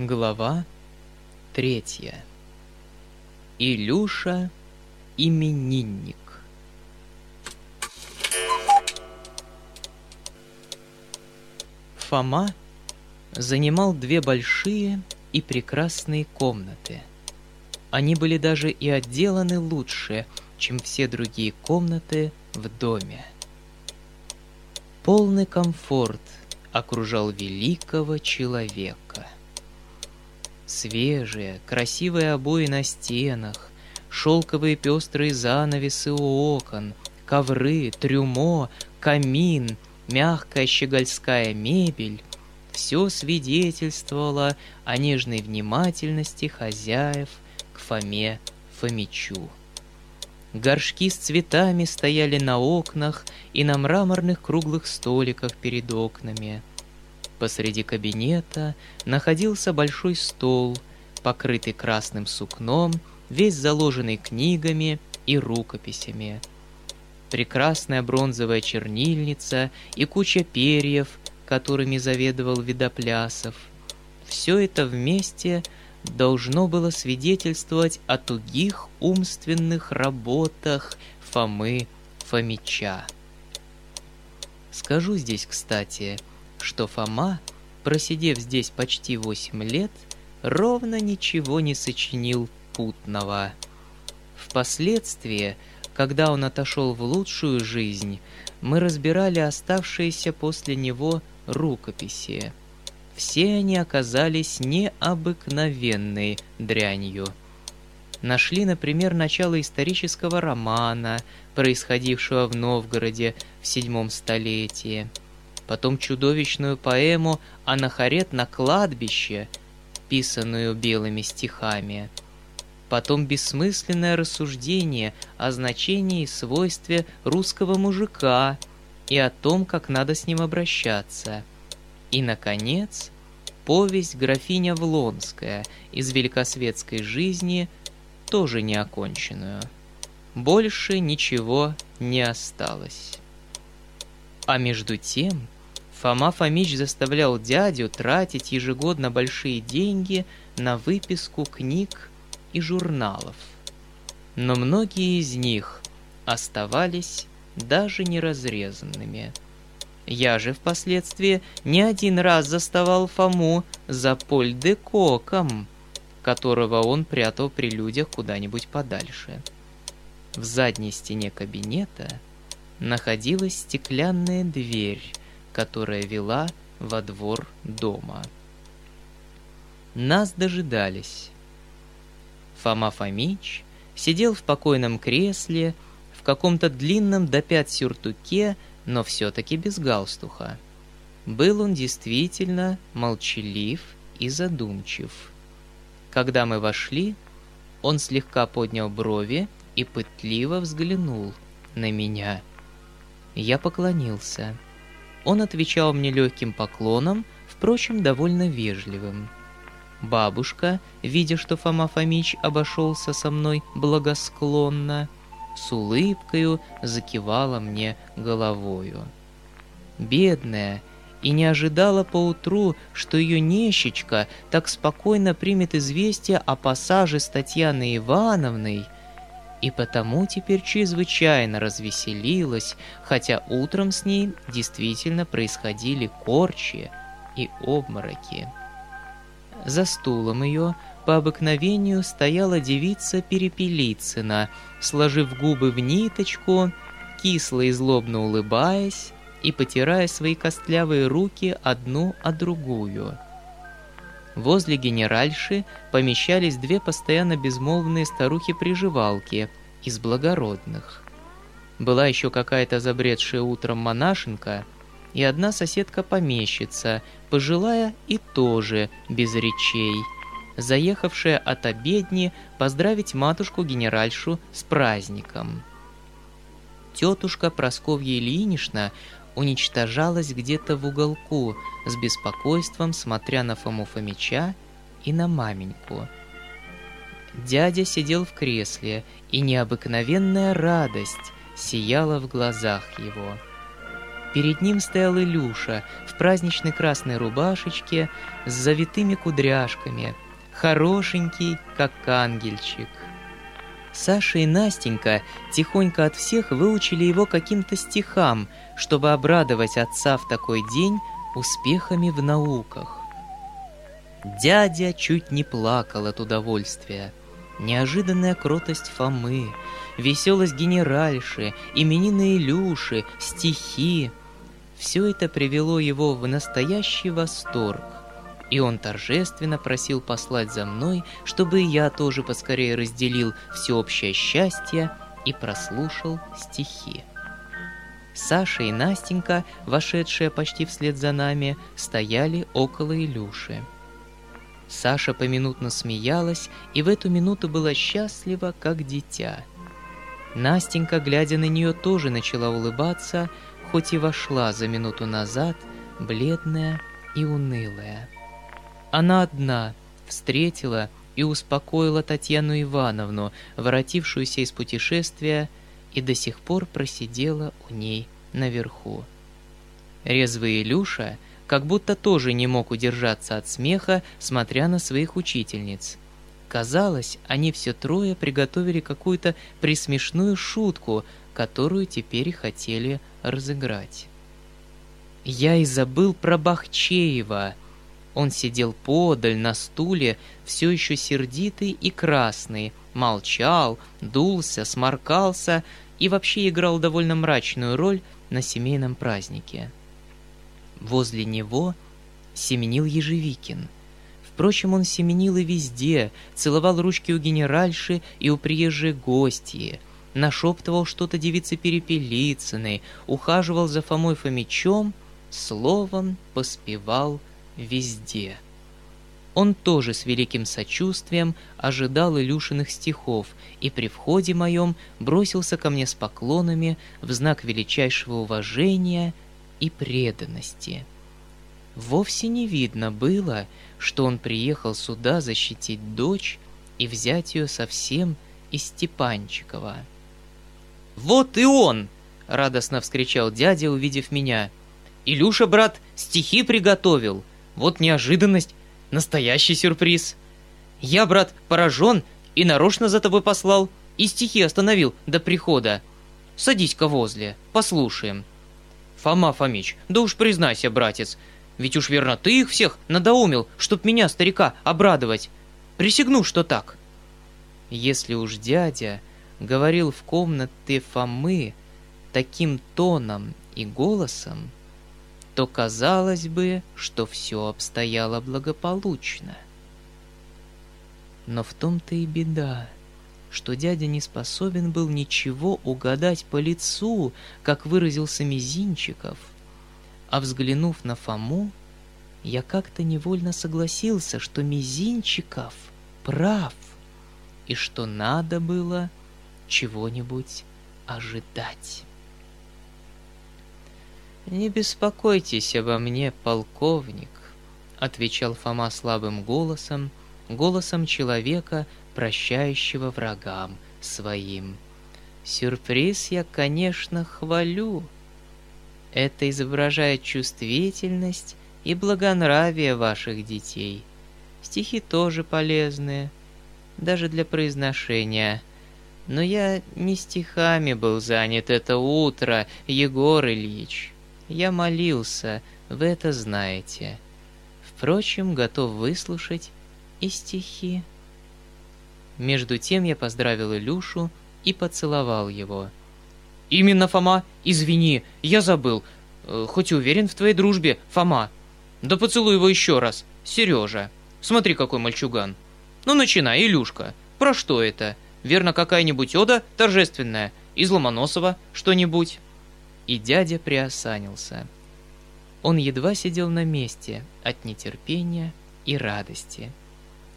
Глава третья. Илюша именинник. Фома занимал две большие и прекрасные комнаты. Они были даже и отделаны лучше, чем все другие комнаты в доме. Полный комфорт окружал великого человека — Свежие, красивые обои на стенах, шелковые пестрые занавесы у окон, ковры, трюмо, камин, мягкая щегольская мебель — все свидетельствовало о нежной внимательности хозяев к Фоме Фомичу. Горшки с цветами стояли на окнах и на мраморных круглых столиках перед окнами — Посреди кабинета находился большой стол, покрытый красным сукном, весь заложенный книгами и рукописями. Прекрасная бронзовая чернильница и куча перьев, которыми заведовал Видоплясов. Все это вместе должно было свидетельствовать о тугих умственных работах Фомы Фомича. Скажу здесь, кстати, что Фома, просидев здесь почти восемь лет, ровно ничего не сочинил путного. Впоследствии, когда он отошел в лучшую жизнь, мы разбирали оставшиеся после него рукописи. Все они оказались необыкновенной дрянью. Нашли, например, начало исторического романа, происходившего в Новгороде в седьмом столетии – потом чудовищную поэму «Анахарет на кладбище», писанную белыми стихами, потом бессмысленное рассуждение о значении и свойстве русского мужика и о том, как надо с ним обращаться. И, наконец, повесть «Графиня Влонская» из великосветской жизни, тоже неоконченную. Больше ничего не осталось. А между тем, Фома Фомич заставлял дядю тратить ежегодно большие деньги на выписку книг и журналов. Но многие из них оставались даже неразрезанными. Я же впоследствии не один раз заставал Фому за польдекоком, которого он прятал при людях куда-нибудь подальше. В задней стене кабинета находилась стеклянная дверь, которая вела во двор дома. Нас дожидались. Фома Фомич сидел в покойном кресле, в каком-то длинном до пят сюртуке, но все-таки без галстуха. Был он действительно молчалив и задумчив. Когда мы вошли, он слегка поднял брови и пытливо взглянул на меня. Я поклонился — он отвечал мне легким поклоном, впрочем, довольно вежливым. Бабушка, видя, что Фома Фомич обошелся со мной благосклонно, с улыбкою закивала мне головою. Бедная, и не ожидала поутру, что ее нещечка так спокойно примет известие о пассаже с Татьяной Ивановной — и потому теперь чрезвычайно развеселилась, хотя утром с ней действительно происходили корчи и обмороки. За стулом ее по обыкновению стояла девица Перепелицына, сложив губы в ниточку, кисло и злобно улыбаясь и потирая свои костлявые руки одну о другую — Возле генеральши помещались две постоянно безмолвные старухи-приживалки из благородных. Была еще какая-то забредшая утром монашенка и одна соседка-помещица, пожилая и тоже без речей, заехавшая от обедни поздравить матушку-генеральшу с праздником. Тетушка Просковья Ильинична уничтожалась где-то в уголку, с беспокойством смотря на Фому Фомича и на маменьку. Дядя сидел в кресле, и необыкновенная радость сияла в глазах его. Перед ним стоял Илюша в праздничной красной рубашечке с завитыми кудряшками, хорошенький, как ангельчик. Саша и Настенька тихонько от всех выучили его каким-то стихам, чтобы обрадовать отца в такой день успехами в науках. Дядя чуть не плакал от удовольствия. Неожиданная кротость Фомы, веселость генеральши, именины Илюши, стихи — все это привело его в настоящий восторг. И он торжественно просил послать за мной, чтобы я тоже поскорее разделил всеобщее счастье и прослушал стихи. Саша и Настенька, вошедшие почти вслед за нами, стояли около Илюши. Саша поминутно смеялась и в эту минуту была счастлива, как дитя. Настенька, глядя на нее, тоже начала улыбаться, хоть и вошла за минуту назад, бледная и унылая. Она одна встретила и успокоила Татьяну Ивановну, воротившуюся из путешествия, и до сих пор просидела у ней наверху. Резвый Илюша — как будто тоже не мог удержаться от смеха, смотря на своих учительниц. Казалось, они все трое приготовили какую-то присмешную шутку, которую теперь хотели разыграть. Я и забыл про Бахчеева. Он сидел подаль на стуле, все еще сердитый и красный, молчал, дулся, сморкался и вообще играл довольно мрачную роль на семейном празднике. Возле него семенил Ежевикин. Впрочем, он семенил и везде, целовал ручки у генеральши и у приезжей гостьи, нашептывал что-то девице Перепелицыной, ухаживал за Фомой Фомичом, словом поспевал везде. Он тоже с великим сочувствием ожидал Илюшиных стихов и при входе моем бросился ко мне с поклонами в знак величайшего уважения — и преданности. Вовсе не видно было, что он приехал сюда защитить дочь и взять ее совсем из Степанчикова. «Вот и он!» — радостно вскричал дядя, увидев меня. «Илюша, брат, стихи приготовил. Вот неожиданность, настоящий сюрприз. Я, брат, поражен и нарочно за тобой послал, и стихи остановил до прихода. Садись-ка возле, послушаем. Фома Фомич, да уж признайся, братец, ведь уж верно ты их всех надоумил, чтоб меня, старика, обрадовать. Присягну, что так. Если уж дядя говорил в комнате Фомы таким тоном и голосом, то казалось бы, что все обстояло благополучно. Но в том-то и беда что дядя не способен был ничего угадать по лицу, как выразился Мизинчиков. А взглянув на Фому, я как-то невольно согласился, что Мизинчиков прав, и что надо было чего-нибудь ожидать. «Не беспокойтесь обо мне, полковник», — отвечал Фома слабым голосом, голосом человека, прощающего врагам своим. Сюрприз я, конечно, хвалю. Это изображает чувствительность и благонравие ваших детей. Стихи тоже полезные, даже для произношения. Но я не стихами был занят это утро, Егор Ильич. Я молился, вы это знаете. Впрочем, готов выслушать и стихи. Между тем я поздравил Илюшу и поцеловал его. «Именно, Фома, извини, я забыл. Э, хоть уверен в твоей дружбе, Фома. Да поцелуй его еще раз, Сережа. Смотри, какой мальчуган. Ну, начинай, Илюшка. Про что это? Верно, какая-нибудь ода торжественная? Из Ломоносова что-нибудь?» И дядя приосанился. Он едва сидел на месте от нетерпения и радости.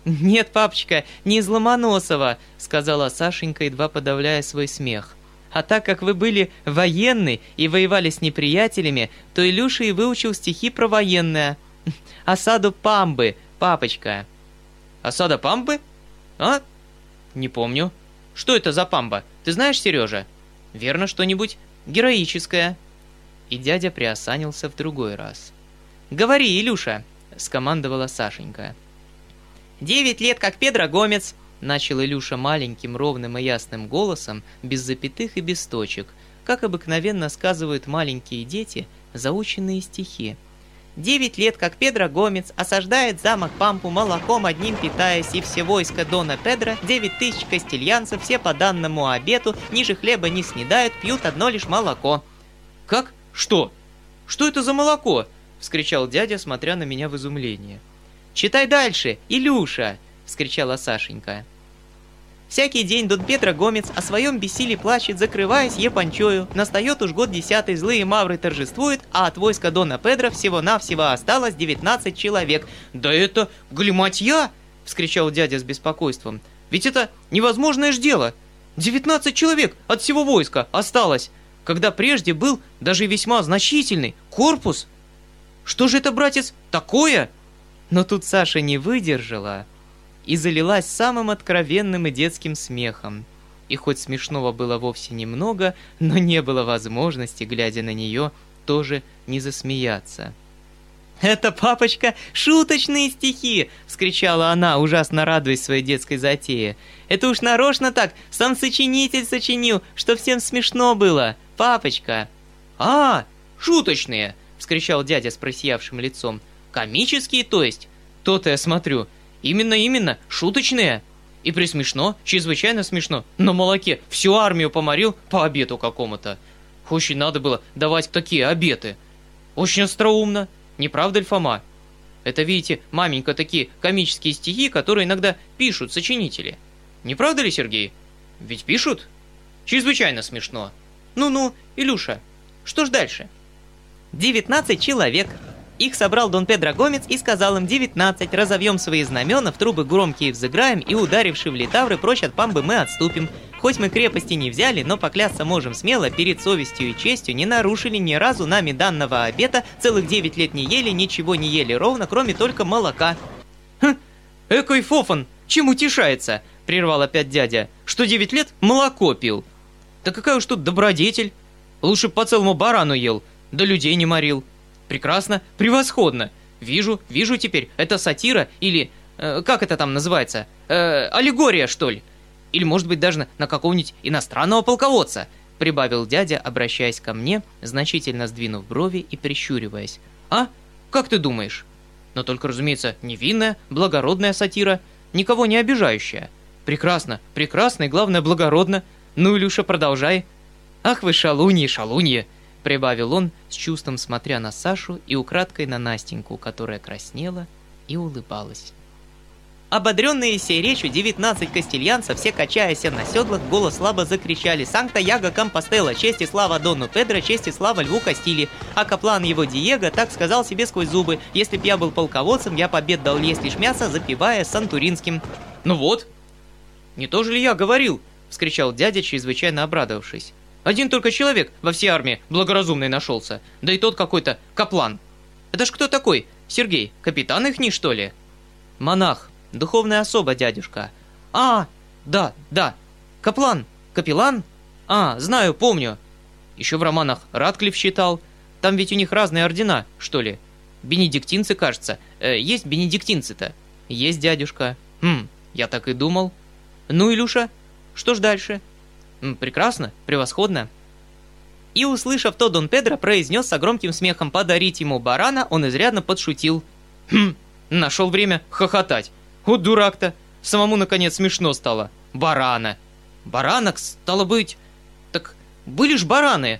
«Нет, папочка, не из Ломоносова», — сказала Сашенька, едва подавляя свой смех. «А так как вы были военны и воевали с неприятелями, то Илюша и выучил стихи про военное. Осаду Памбы, папочка». «Осада Памбы? А? Не помню. Что это за Памба? Ты знаешь, Сережа? Верно, что-нибудь героическое». и дядя приосанился в другой раз. «Говори, Илюша!» — скомандовала Сашенька. «Девять лет, как Педро Гомец!» — начал Илюша маленьким, ровным и ясным голосом, без запятых и без точек, как обыкновенно сказывают маленькие дети заученные стихи — Девять лет, как Педро Гомец осаждает замок Пампу молоком одним питаясь, и все войско Дона Педро, девять тысяч кастильянцев, все по данному обету, ниже хлеба не снедают, пьют одно лишь молоко. «Как? Что? Что это за молоко?» — вскричал дядя, смотря на меня в изумлении. «Читай дальше, Илюша!» — вскричала Сашенька. Всякий день Дон Петро Гомец о своем бессилии плачет, закрываясь епанчою. Настает уж год десятый, злые мавры торжествуют, а от войска Дона Педро всего-навсего осталось 19 человек. «Да это глиматья!» — вскричал дядя с беспокойством. «Ведь это невозможное ж дело! 19 человек от всего войска осталось, когда прежде был даже весьма значительный корпус! Что же это, братец, такое?» Но тут Саша не выдержала и залилась самым откровенным и детским смехом. И хоть смешного было вовсе немного, но не было возможности, глядя на нее, тоже не засмеяться. «Это, папочка, шуточные стихи!» — вскричала она, ужасно радуясь своей детской затее. «Это уж нарочно так, сам сочинитель сочинил, что всем смешно было, папочка!» «А, шуточные!» — вскричал дядя с просиявшим лицом. «Комические, то есть? То-то я смотрю. Именно, именно, шуточные. И присмешно, чрезвычайно смешно. На молоке всю армию поморил по обету какому-то. Очень надо было давать такие обеты. Очень остроумно, не правда ли, Фома? Это, видите, маменька, такие комические стихи, которые иногда пишут сочинители. Не правда ли, Сергей? Ведь пишут? Чрезвычайно смешно. Ну-ну, Илюша, что ж дальше? Девятнадцать человек их собрал Дон Педро Гомец и сказал им 19, разовьем свои знамена, в трубы громкие взыграем и, ударивши в литавры, прочь от памбы мы отступим. Хоть мы крепости не взяли, но поклясться можем смело, перед совестью и честью не нарушили ни разу нами данного обета, целых 9 лет не ели, ничего не ели ровно, кроме только молока. Хм, экой фофан, чем утешается? Прервал опять дядя. Что 9 лет молоко пил? Да какая уж тут добродетель. Лучше по целому барану ел, да людей не морил. Прекрасно, превосходно. Вижу, вижу теперь, это сатира или... Э, как это там называется? Э, аллегория, что ли? Или, может быть, даже на какого-нибудь иностранного полководца?» Прибавил дядя, обращаясь ко мне, значительно сдвинув брови и прищуриваясь. «А? Как ты думаешь?» Но только, разумеется, невинная, благородная сатира, никого не обижающая. Прекрасно, прекрасно и, главное, благородно. Ну, Илюша, продолжай. Ах вы шалуньи, шалуньи. Прибавил он, с чувством смотря на Сашу и украдкой на Настеньку, которая краснела и улыбалась. Ободренные сей речью 19 кастильянцев, все качаясь на седлах, голос слабо закричали «Санкта Яго Компостела! Честь и слава Дону Педро, честь и слава Льву Кастили!» А каплан его Диего так сказал себе сквозь зубы «Если б я был полководцем, я побед дал есть лишь мясо, запивая сантуринским». «Ну вот!» «Не то же ли я говорил?» — вскричал дядя, чрезвычайно обрадовавшись. Один только человек во всей армии благоразумный нашелся, да и тот какой-то каплан. Это ж кто такой? Сергей, капитан их не что ли? Монах, духовная особа, дядюшка. А, да, да, каплан, капеллан? А, знаю, помню. Еще в романах Радклифф считал. Там ведь у них разные ордена, что ли? Бенедиктинцы, кажется. Э, есть бенедиктинцы-то? Есть, дядюшка. Хм, я так и думал. Ну, Илюша, что ж дальше? Прекрасно, превосходно. И, услышав то, Дон Педро произнес со громким смехом подарить ему барана, он изрядно подшутил. Хм, нашел время хохотать. Вот дурак-то. Самому, наконец, смешно стало. Барана. Баранок, стало быть... Так были ж бараны.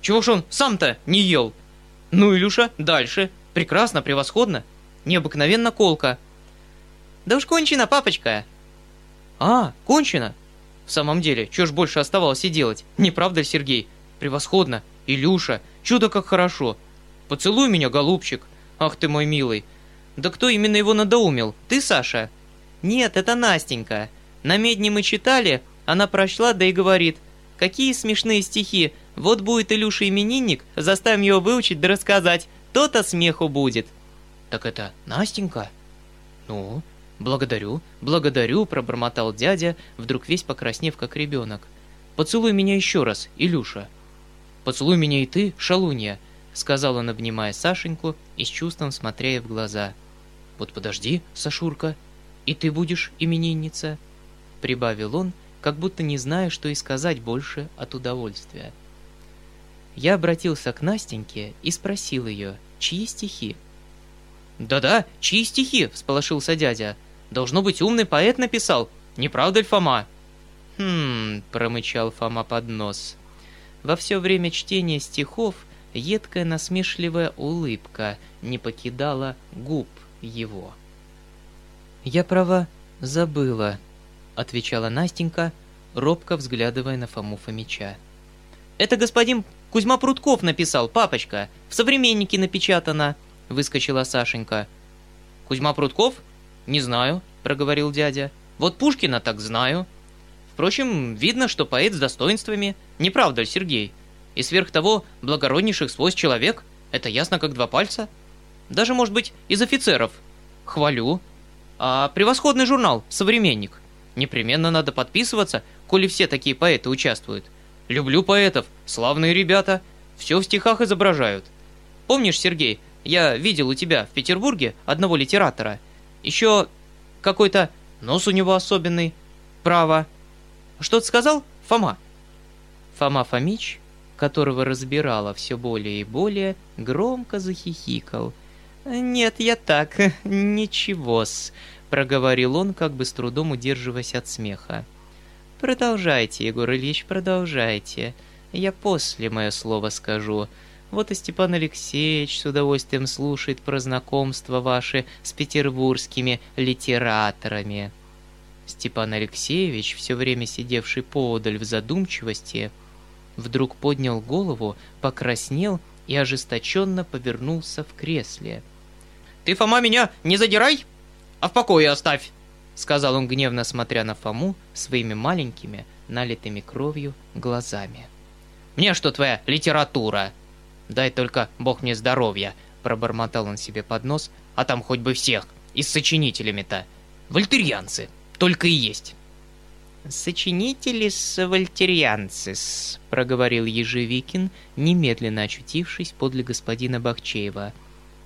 Чего ж он сам-то не ел? Ну, Илюша, дальше. Прекрасно, превосходно. Необыкновенно колко. Да уж кончено, папочка. А, кончено. В самом деле, что ж больше оставалось и делать? Не правда, Сергей? Превосходно. Илюша, чудо как хорошо. Поцелуй меня, голубчик. Ах ты мой милый. Да кто именно его надоумил? Ты, Саша? Нет, это Настенька. На медне мы читали, она прочла, да и говорит. Какие смешные стихи. Вот будет Илюша именинник, заставим его выучить да рассказать. То-то смеху будет. Так это Настенька? Ну, «Благодарю, благодарю», — пробормотал дядя, вдруг весь покраснев, как ребенок. «Поцелуй меня еще раз, Илюша». поцелуй меня и ты, шалунья», — сказал он, обнимая Сашеньку и с чувством смотря ей в глаза. «Вот подожди, Сашурка, и ты будешь именинница», — прибавил он, как будто не зная, что и сказать больше от удовольствия. Я обратился к Настеньке и спросил ее, чьи стихи. «Да-да, чьи стихи?» — всполошился дядя. «Должно быть, умный поэт написал. Не правда ли, Фома?» «Хм...» — промычал Фома под нос. Во все время чтения стихов едкая насмешливая улыбка не покидала губ его. «Я, права, забыла», — отвечала Настенька, робко взглядывая на Фому Фомича. «Это господин Кузьма Прутков написал, папочка. В «Современнике» напечатано», — выскочила Сашенька. «Кузьма Прутков? Не знаю», — проговорил дядя. «Вот Пушкина так знаю». Впрочем, видно, что поэт с достоинствами. Не правда ли, Сергей? И сверх того, благороднейших свойств человек. Это ясно, как два пальца. Даже, может быть, из офицеров. Хвалю. А превосходный журнал «Современник». Непременно надо подписываться, коли все такие поэты участвуют. Люблю поэтов, славные ребята, все в стихах изображают. Помнишь, Сергей, я видел у тебя в Петербурге одного литератора. Еще какой-то нос у него особенный. Право. Что ты сказал, Фома? Фома Фомич, которого разбирала все более и более, громко захихикал. «Нет, я так, ничего-с», — проговорил он, как бы с трудом удерживаясь от смеха. Продолжайте, Егор Ильич, продолжайте. Я после мое слово скажу. Вот и Степан Алексеевич с удовольствием слушает про знакомства ваши с петербургскими литераторами. Степан Алексеевич, все время сидевший поодаль в задумчивости, вдруг поднял голову, покраснел и ожесточенно повернулся в кресле. «Ты, Фома, меня не задирай, а в покое оставь!» — сказал он гневно, смотря на Фому своими маленькими, налитыми кровью, глазами. «Мне что твоя литература? Дай только бог мне здоровья!» — пробормотал он себе под нос, «а там хоть бы всех, и с сочинителями-то. Вольтерьянцы, только и есть!» «Сочинители с вольтерьянцис», — проговорил Ежевикин, немедленно очутившись подле господина Бахчеева —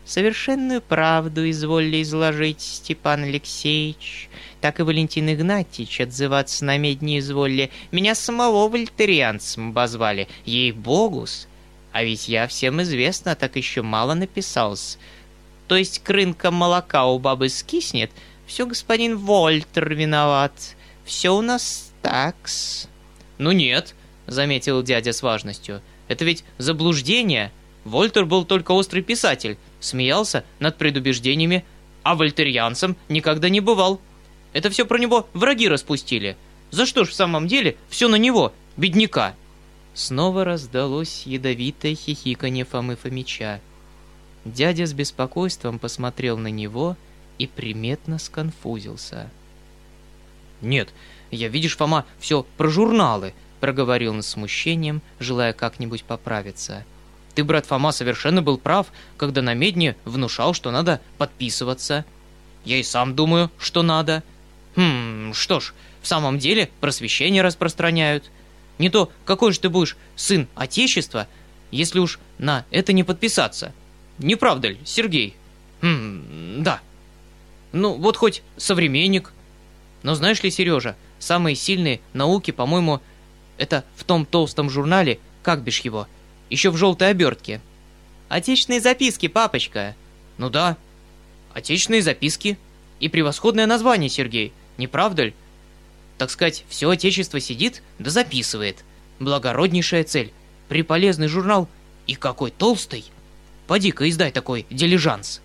Совершенную правду изволили изложить Степан Алексеевич. Так и Валентин Игнатьевич отзываться на медне изволили. Меня самого вольтерианцем обозвали. Ей-богус. А ведь я всем известно, так еще мало написался. То есть крынка молока у бабы скиснет, все господин Вольтер виноват. Все у нас такс. Ну нет, заметил дядя с важностью. Это ведь заблуждение. Вольтер был только острый писатель смеялся над предубеждениями, а вольтерианцем никогда не бывал. Это все про него враги распустили. За что ж в самом деле все на него, бедняка?» Снова раздалось ядовитое хихиканье Фомы Фомича. Дядя с беспокойством посмотрел на него и приметно сконфузился. «Нет, я, видишь, Фома, все про журналы», — проговорил он с смущением, желая как-нибудь поправиться. — ты, брат Фома, совершенно был прав, когда на медне внушал, что надо подписываться. Я и сам думаю, что надо. Хм, что ж, в самом деле просвещение распространяют. Не то, какой же ты будешь сын Отечества, если уж на это не подписаться. Не правда ли, Сергей? Хм, да. Ну, вот хоть современник. Но знаешь ли, Сережа, самые сильные науки, по-моему, это в том толстом журнале, как бишь его – еще в желтой обертке. «Отечественные записки, папочка!» «Ну да, отечественные записки. И превосходное название, Сергей, не правда ли? Так сказать, все отечество сидит да записывает. Благороднейшая цель. Приполезный журнал. И какой толстый. Поди-ка издай такой дилижанс.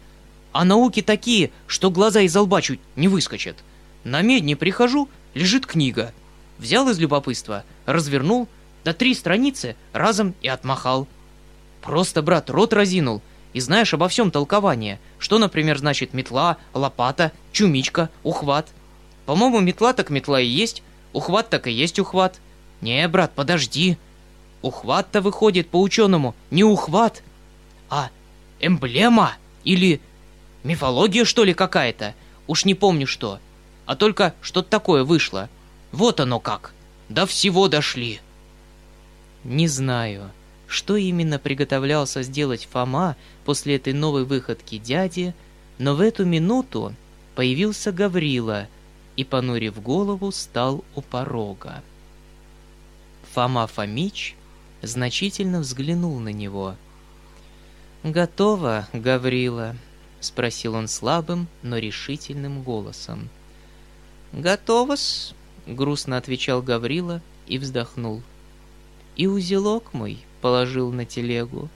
А науки такие, что глаза из лба чуть не выскочат. На медне прихожу, лежит книга. Взял из любопытства, развернул — да три страницы разом и отмахал. Просто, брат, рот разинул, и знаешь обо всем толкование. Что, например, значит метла, лопата, чумичка, ухват. По-моему, метла так метла и есть, ухват так и есть ухват. Не, брат, подожди. Ухват-то выходит по-ученому не ухват, а эмблема или мифология, что ли, какая-то. Уж не помню что. А только что-то такое вышло. Вот оно как. До всего дошли. Не знаю, что именно приготовлялся сделать Фома после этой новой выходки дяди, но в эту минуту появился Гаврила и, понурив голову, стал у порога. Фома Фомич значительно взглянул на него. «Готово, Гаврила?» — спросил он слабым, но решительным голосом. «Готово-с», — грустно отвечал Гаврила и вздохнул. «И узелок мой положил на телегу».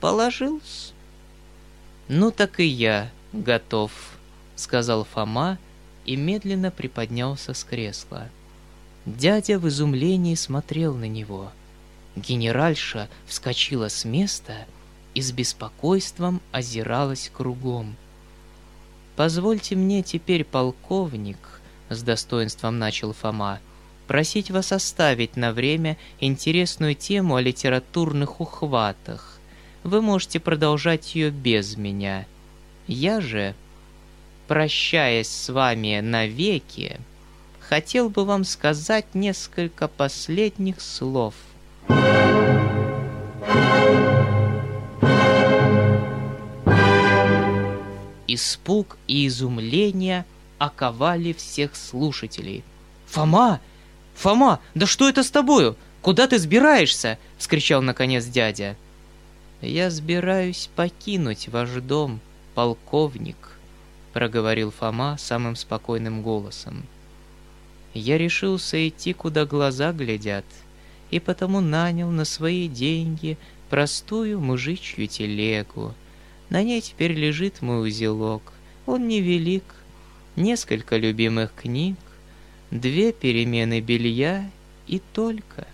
«Положил-с». «Ну так и я готов», — сказал Фома и медленно приподнялся с кресла. Дядя в изумлении смотрел на него. Генеральша вскочила с места и с беспокойством озиралась кругом. «Позвольте мне теперь, полковник», — с достоинством начал Фома, «просить вас оставить на время интересную тему о литературных ухватах. Вы можете продолжать ее без меня. Я же, прощаясь с вами навеки, хотел бы вам сказать несколько последних слов. Испуг и изумление оковали всех слушателей. «Фома! Фома, да что это с тобою? Куда ты сбираешься?» — вскричал наконец дядя. «Я сбираюсь покинуть ваш дом, полковник», — проговорил Фома самым спокойным голосом. Я решился идти, куда глаза глядят, и потому нанял на свои деньги простую мужичью телегу. На ней теперь лежит мой узелок. Он невелик, несколько любимых книг, две перемены белья и только.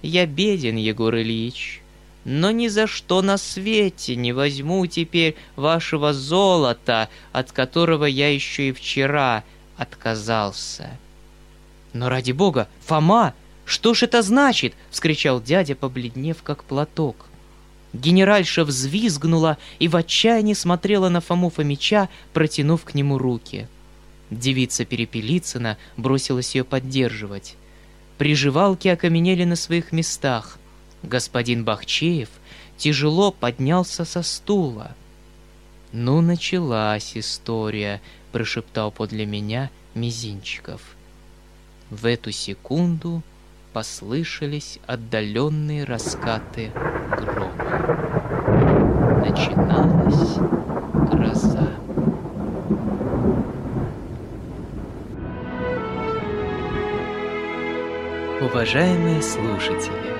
Я беден, Егор Ильич, но ни за что на свете не возьму теперь вашего золота, от которого я еще и вчера отказался. «Но ради бога, Фома, что ж это значит?» — вскричал дядя, побледнев как платок. Генеральша взвизгнула и в отчаянии смотрела на Фому Фомича, протянув к нему руки. Девица Перепелицына бросилась ее поддерживать. Приживалки окаменели на своих местах. Господин Бахчеев тяжело поднялся со стула. «Ну, началась история», — прошептал подле меня Мизинчиков. В эту секунду послышались отдаленные раскаты грома. Начиналась гроза. Уважаемые слушатели,